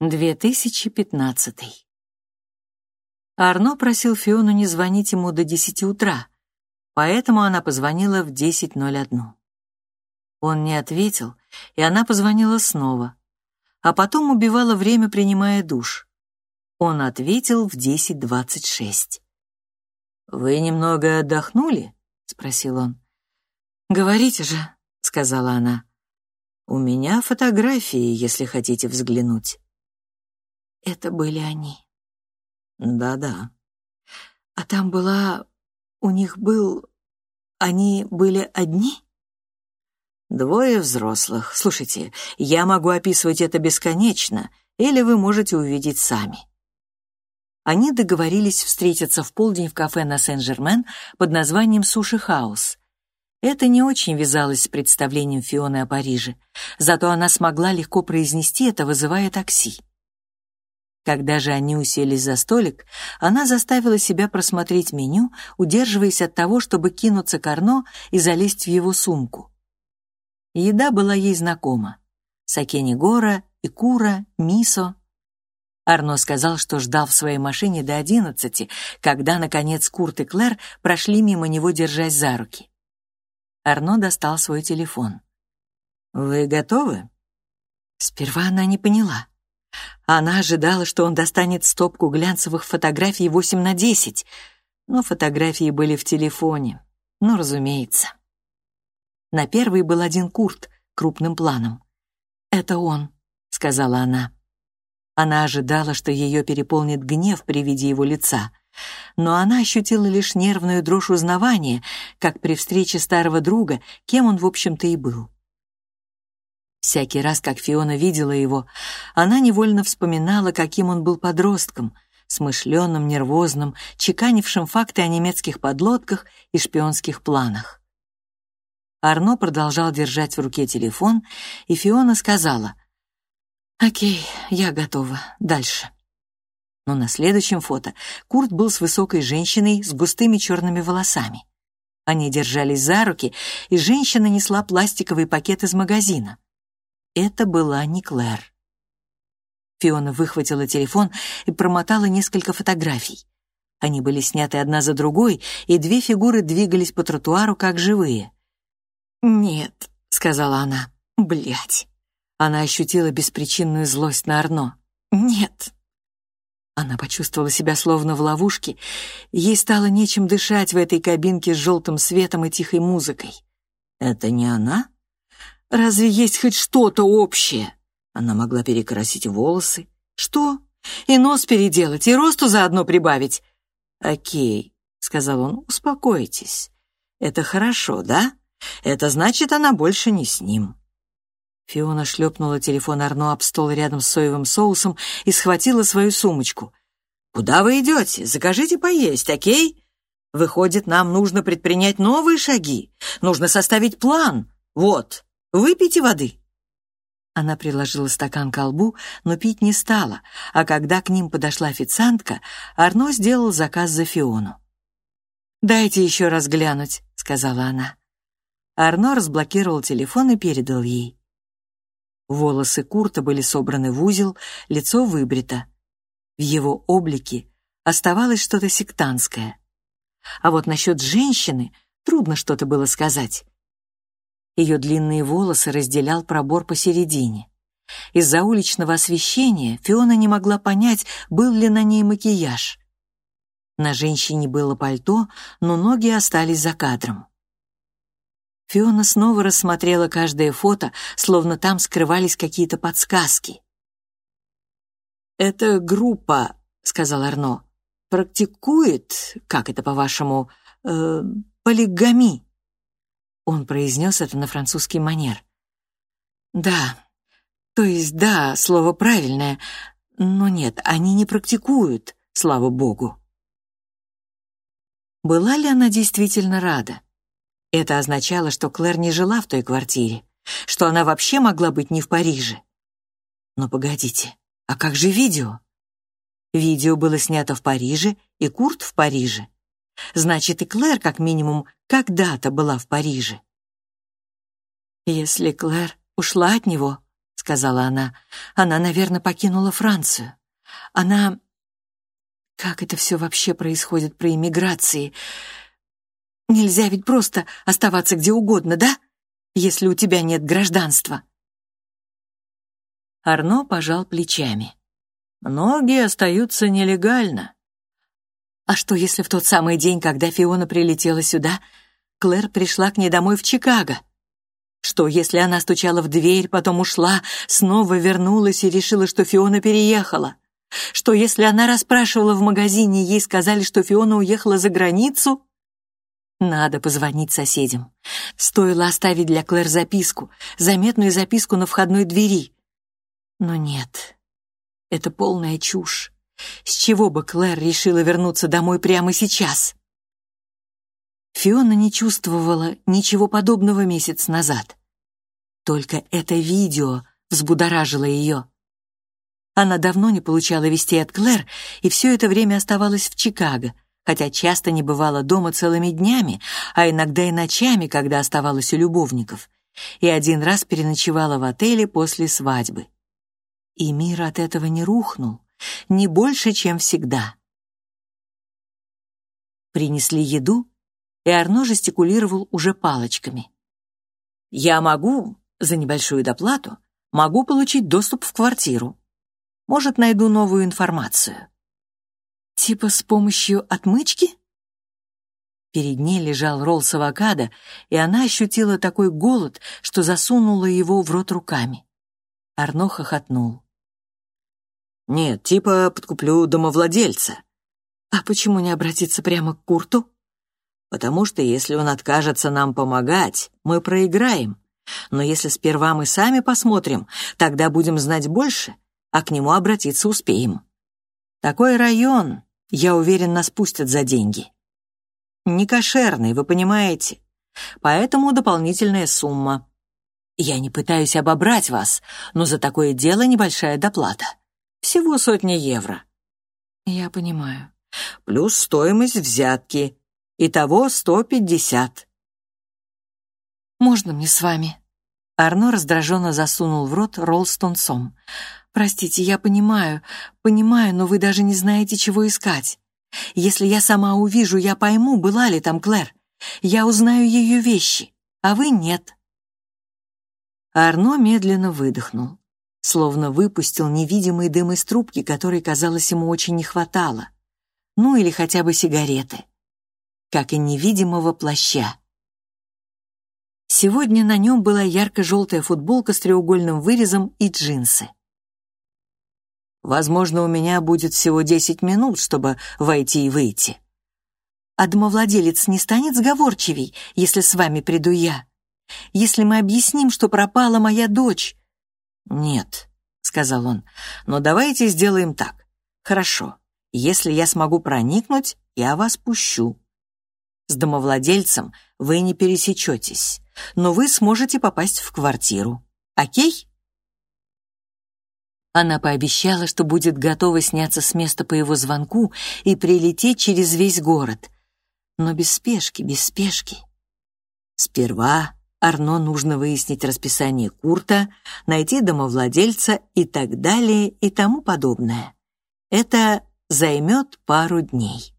2015. Арно просил Фиону не звонить ему до 10 утра, поэтому она позвонила в 10.01. Он не ответил, и она позвонила снова, а потом убивала время, принимая душ. Он ответил в 10.26. «Вы немного отдохнули?» — спросил он. «Говорите же», — сказала она. «У меня фотографии, если хотите взглянуть». Это были они. Да-да. А там была... У них был... Они были одни? Двое взрослых. Слушайте, я могу описывать это бесконечно, или вы можете увидеть сами. Они договорились встретиться в полдень в кафе на Сен-Жермен под названием «Суши Хаус». Это не очень вязалось с представлением Фионы о Париже, зато она смогла легко произнести это, вызывая такси. Когда же они уселись за столик, она заставила себя просмотреть меню, удерживаясь от того, чтобы кинуться к Арно и залезть в его сумку. Еда была ей знакома. Сакени гора, икура, мисо. Арно сказал, что ждал в своей машине до одиннадцати, когда, наконец, Курт и Клэр прошли мимо него, держась за руки. Арно достал свой телефон. «Вы готовы?» Сперва она не поняла. Она ожидала, что он достанет стопку глянцевых фотографий 8 на 10, но фотографии были в телефоне. Ну, разумеется. На первой был один Курт крупным планом. «Это он», — сказала она. Она ожидала, что ее переполнит гнев при виде его лица, но она ощутила лишь нервную дрожь узнавания, как при встрече старого друга, кем он, в общем-то, и был. Всякий раз, как Фиона видела его, она невольно вспоминала, каким он был подростком, смышленным, нервозным, чеканившим факты о немецких подлодках и шпионских планах. Арно продолжал держать в руке телефон, и Фиона сказала, «Окей, я готова. Дальше». Но на следующем фото Курт был с высокой женщиной с густыми черными волосами. Они держались за руки, и женщина несла пластиковый пакет из магазина. Это была не Клэр. Фиона выхватила телефон и промотала несколько фотографий. Они были сняты одна за другой, и две фигуры двигались по тротуару как живые. «Нет», — сказала она, — «блядь». Она ощутила беспричинную злость на Арно. «Нет». Она почувствовала себя словно в ловушке. Ей стало нечем дышать в этой кабинке с желтым светом и тихой музыкой. «Это не она?» Разве есть хоть что-то общее? Она могла перекрасить волосы. Что? И нос переделать, и росту заодно прибавить. Окей, сказал он, успокойтесь. Это хорошо, да? Это значит, она больше не с ним. Фиона шлепнула телефон Арно об стол рядом с соевым соусом и схватила свою сумочку. «Куда вы идете? Закажите поесть, окей? Выходит, нам нужно предпринять новые шаги. Нужно составить план. Вот, Выпейте воды». Она приложила стакан к колбу, но пить не стала, а когда к ним подошла официантка, Арно сделал заказ за Фиону. «Дайте еще раз глянуть», — сказала она. Арно разблокировал телефон и передал ей. Волосы Курта были собраны в узел, лицо выбрито. В его облике оставалось что-то сектантское. А вот насчет женщины трудно что-то было сказать. Ее длинные волосы разделял пробор посередине. Из-за уличного освещения Фиона не могла понять, был ли на ней макияж. На женщине было пальто, но ноги остались за кадром. Фиона снова рассмотрела каждое фото, словно там скрывались какие-то подсказки. «Эта группа», — сказал Арно, — «практикует, как это по-вашему, э, полигами?» Он произнес это на французский манер. «Да, то есть да, слово правильное, но нет, они не практикуют, слава богу». Была ли она действительно рада? Это означало, что Клэр не жила в той квартире, что она вообще могла быть не в Париже. Но погодите, а как же видео? Видео было снято в Париже, и Курт в Париже. Значит, и Клэр, как минимум, когда-то была в Париже. «Если Клэр ушла от него», — сказала она. «Она, наверное, покинула Францию. Она... Как это все вообще происходит при иммиграции? Нельзя ведь просто оставаться где угодно, да? Если у тебя нет гражданства». Арно пожал плечами. «Многие остаются нелегально». «А что, если в тот самый день, когда Фиона прилетела сюда, Клэр пришла к ней домой в Чикаго?» Что, если она стучала в дверь, потом ушла, снова вернулась и решила, что Фиона переехала? Что, если она расспрашивала в магазине, ей сказали, что Фиона уехала за границу? Надо позвонить соседям. Стоило оставить для Клэр записку, заметную записку на входной двери. Но нет, это полная чушь. С чего бы Клэр решила вернуться домой прямо сейчас? Фиона не чувствовала ничего подобного месяц назад. Только это видео взбудоражило ее. Она давно не получала вестей от Клэр и все это время оставалась в Чикаго, хотя часто не бывала дома целыми днями, а иногда и ночами, когда оставалась у любовников, и один раз переночевала в отеле после свадьбы. И мир от этого не рухнул, не больше, чем всегда. Принесли еду, и Арно жестикулировал уже палочками. «Я могу, за небольшую доплату, могу получить доступ в квартиру. Может, найду новую информацию». «Типа с помощью отмычки?» Перед ней лежал ролл с авокадо, и она ощутила такой голод, что засунула его в рот руками. Арно хохотнул. «Нет, типа подкуплю домовладельца». «А почему не обратиться прямо к Курту?» потому что если он откажется нам помогать, мы проиграем. Но если сперва мы сами посмотрим, тогда будем знать больше, а к нему обратиться успеем. Такой район, я уверен, нас пустят за деньги. Не кошерный, вы понимаете. Поэтому дополнительная сумма. Я не пытаюсь обобрать вас, но за такое дело небольшая доплата. Всего сотни евро. Я понимаю. Плюс стоимость взятки, Итого сто пятьдесят. «Можно мне с вами?» Арно раздраженно засунул в рот ролл с тунцом. «Простите, я понимаю, понимаю, но вы даже не знаете, чего искать. Если я сама увижу, я пойму, была ли там Клэр. Я узнаю ее вещи, а вы нет». Арно медленно выдохнул, словно выпустил невидимый дым из трубки, которой, казалось, ему очень не хватало. Ну или хотя бы сигареты как и невидимого плаща. Сегодня на нем была ярко-желтая футболка с треугольным вырезом и джинсы. Возможно, у меня будет всего десять минут, чтобы войти и выйти. А домовладелец не станет сговорчивей, если с вами приду я? Если мы объясним, что пропала моя дочь? Нет, — сказал он, — но давайте сделаем так. Хорошо, если я смогу проникнуть, я вас пущу. С домовладельцем вы не пересечетесь, но вы сможете попасть в квартиру. Окей? Она пообещала, что будет готова сняться с места по его звонку и прилететь через весь город. Но без спешки, без спешки. Сперва Арно нужно выяснить расписание Курта, найти домовладельца и так далее и тому подобное. Это займет пару дней.